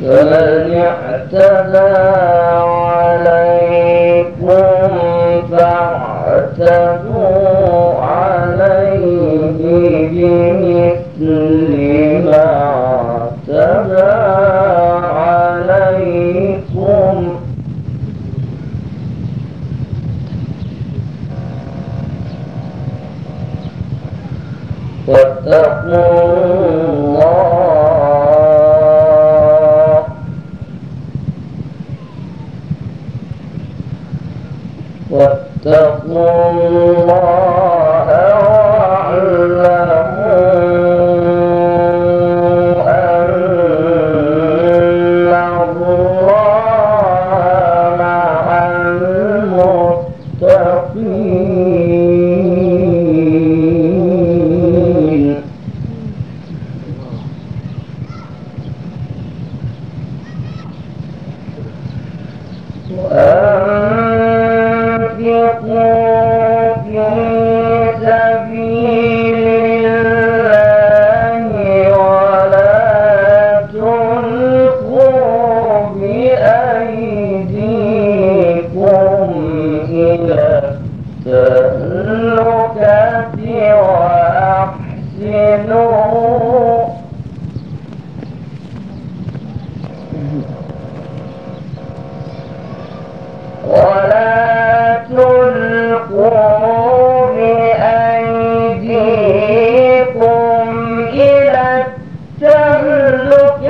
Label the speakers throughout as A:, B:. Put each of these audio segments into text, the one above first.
A: فمن اعتدى عليكم فاعتدوا عليه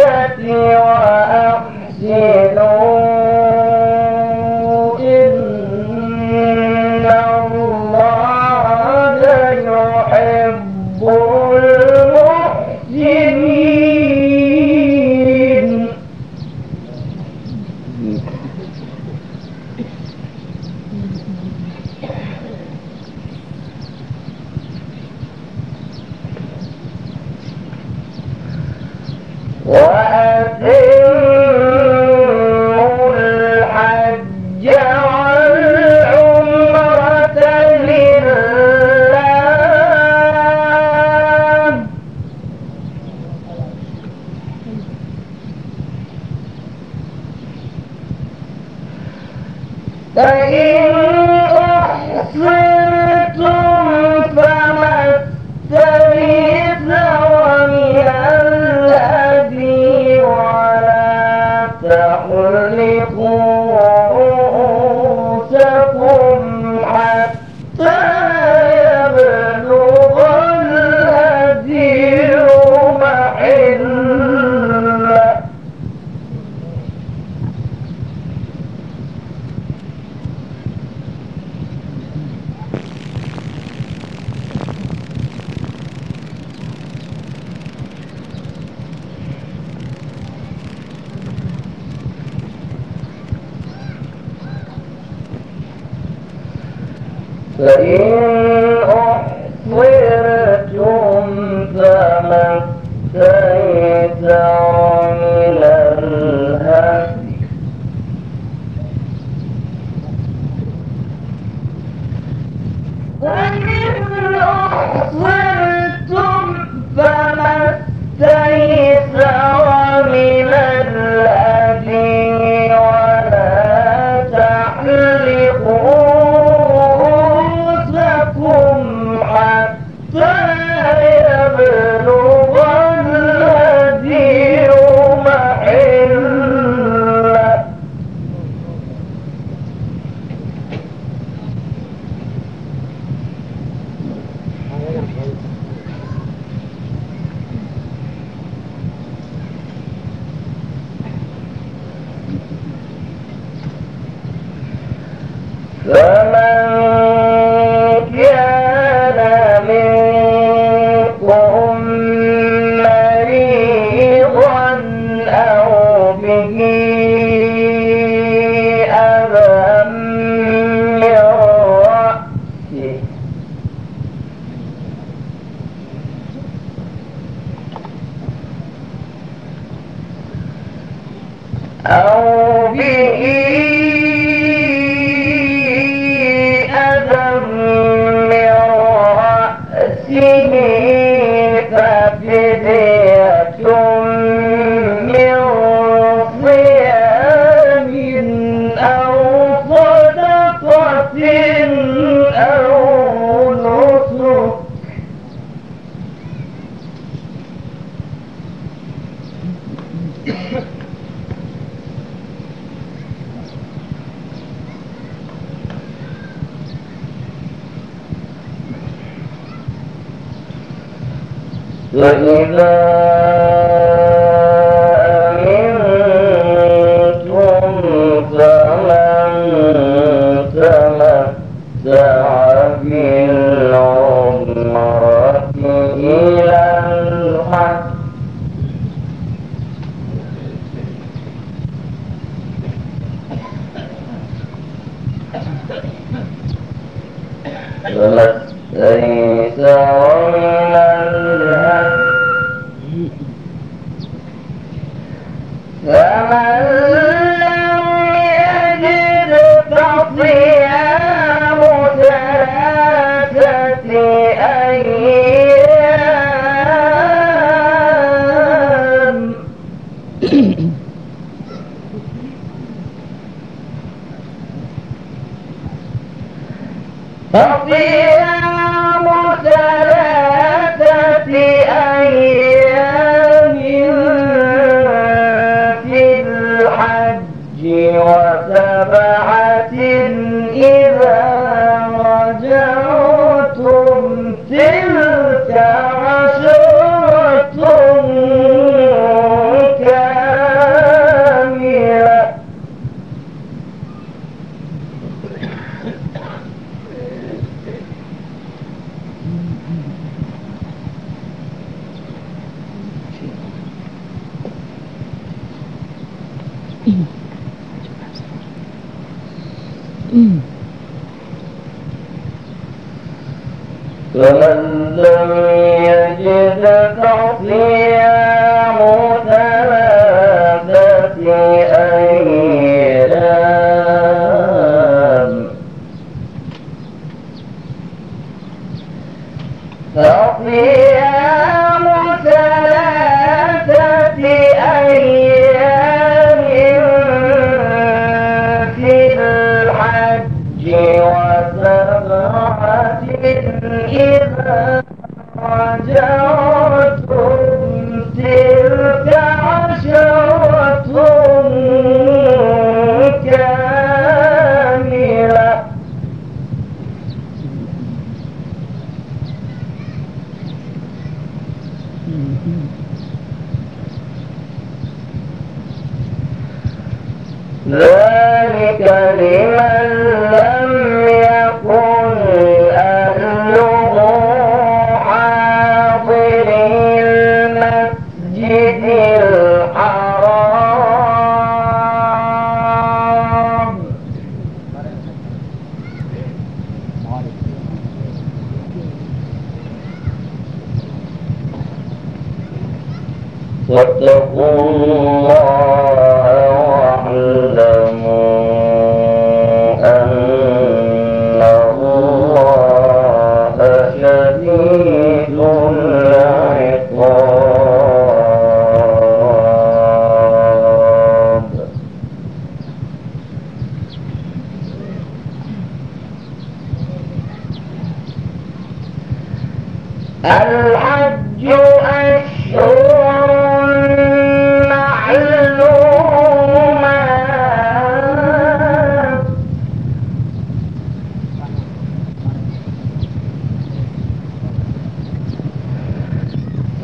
A: الجنة Whoa! وإذا فمن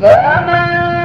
A: فمن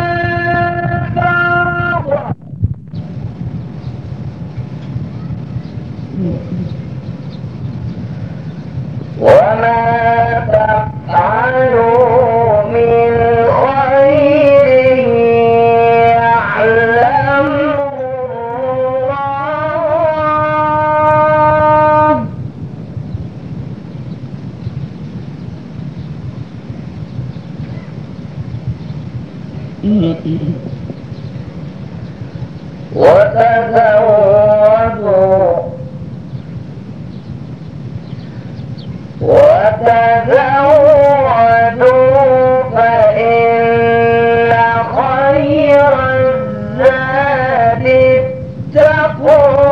A: Oh.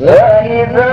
A: وإذا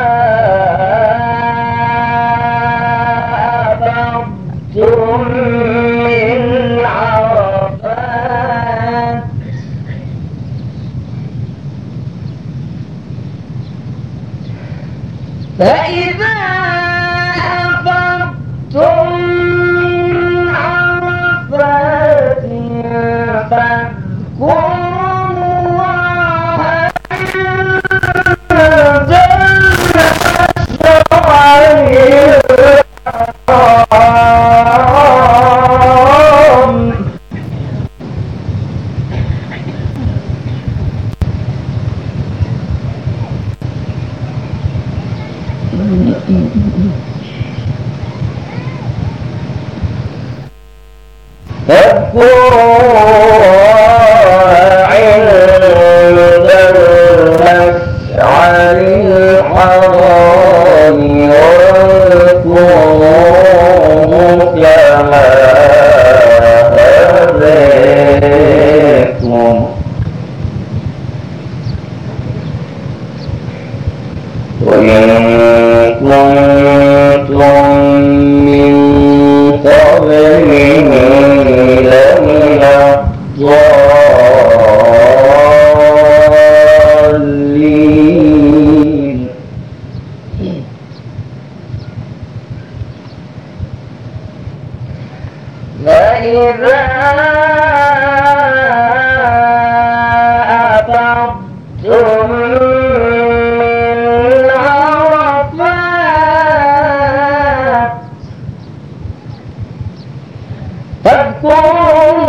A: فاذكروا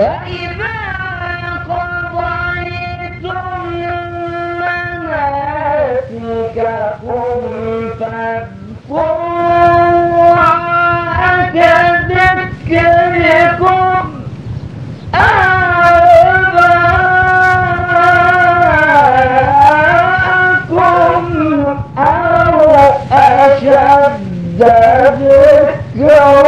A: فاذكروا كذكركم آباءكم أو أشد ذكرا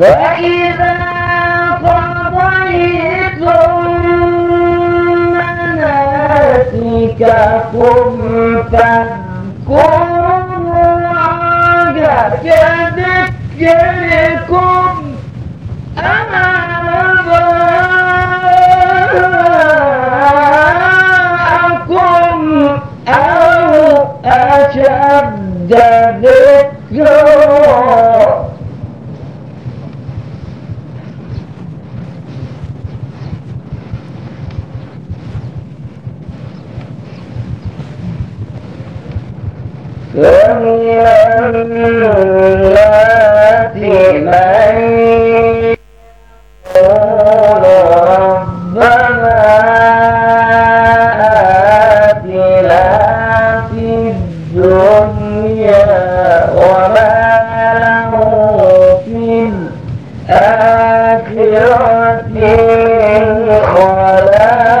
A: فإذا قضيتم مناسككم فاذكروا الله كذكركم آباءكم أو أشد ذكرا فمن الناس من يقول ربنا آتنا في الدنيا وما له في الآخرة من خلاق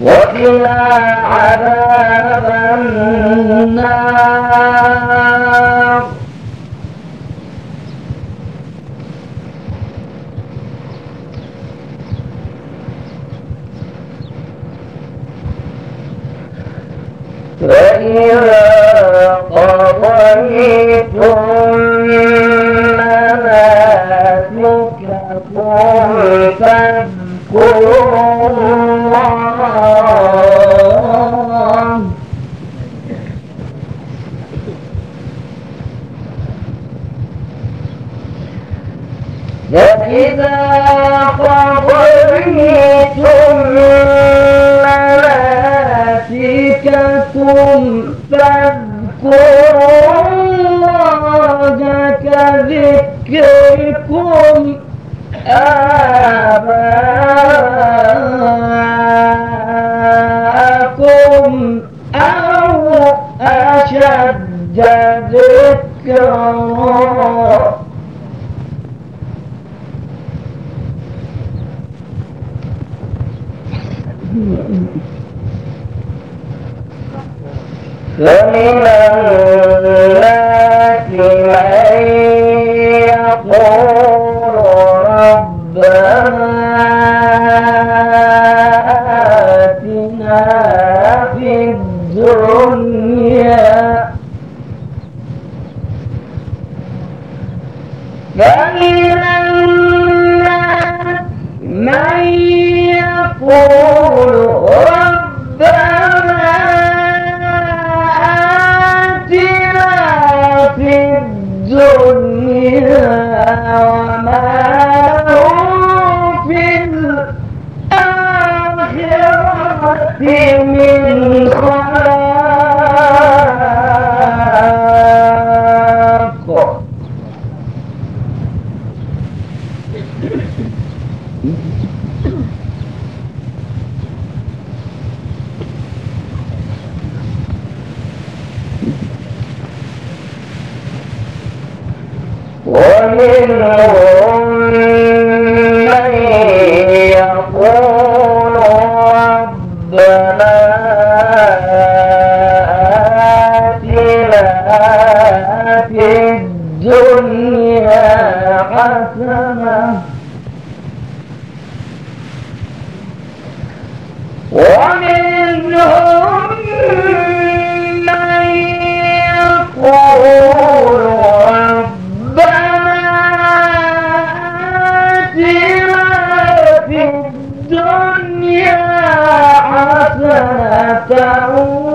A: وقنا عذاب النار. فإذا قضيتم مناسككم فاذكروا كذكركم آباءكم أو أشد ذكرا. فمن الناس من فمن الناس من يقول ربنا آتنا في الدنيا وما في الآخرة من وَأَنْ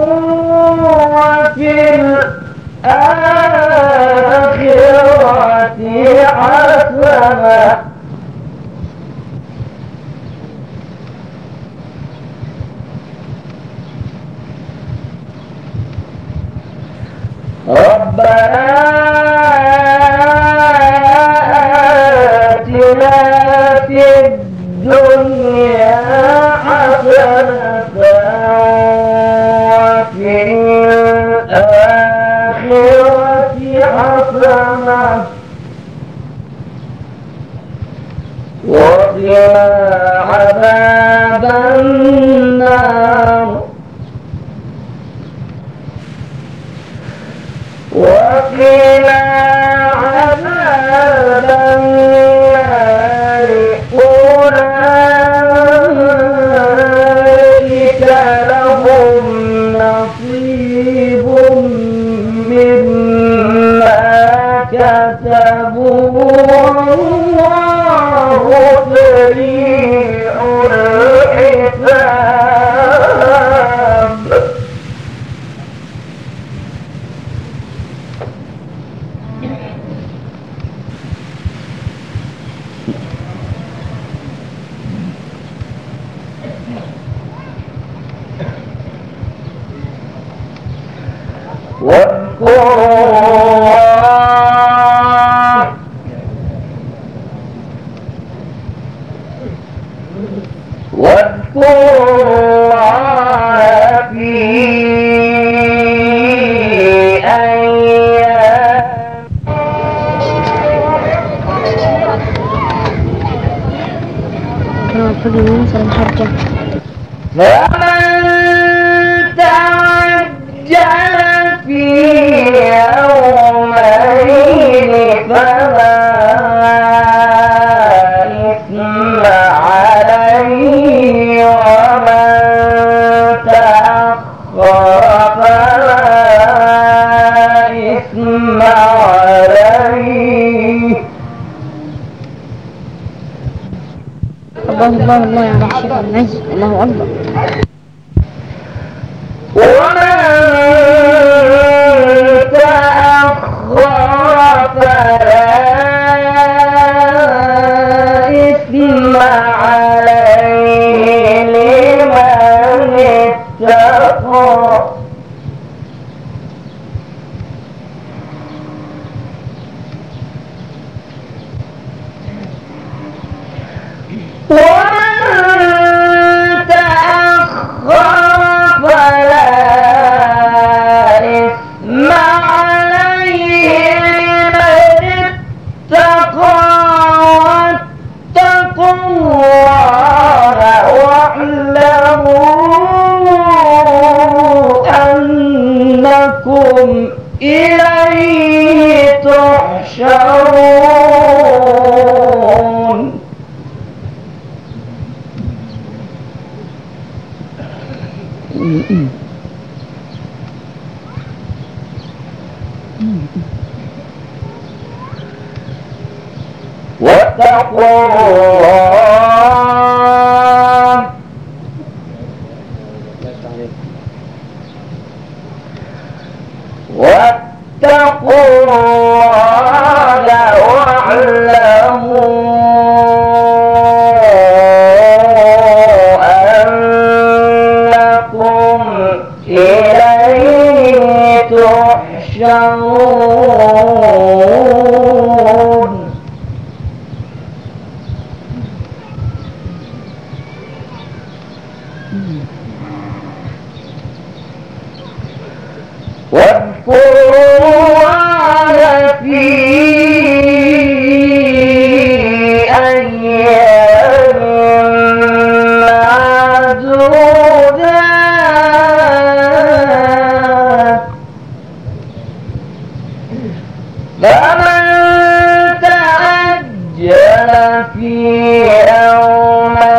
A: قنا عذاب النار.
B: يحكم
A: ومن تعجل في يومين فلا إثم عليه ومن تأخر فلا إثم عليه
B: الله الله الله.
A: What the world? What that world? فمن تعجل في أومه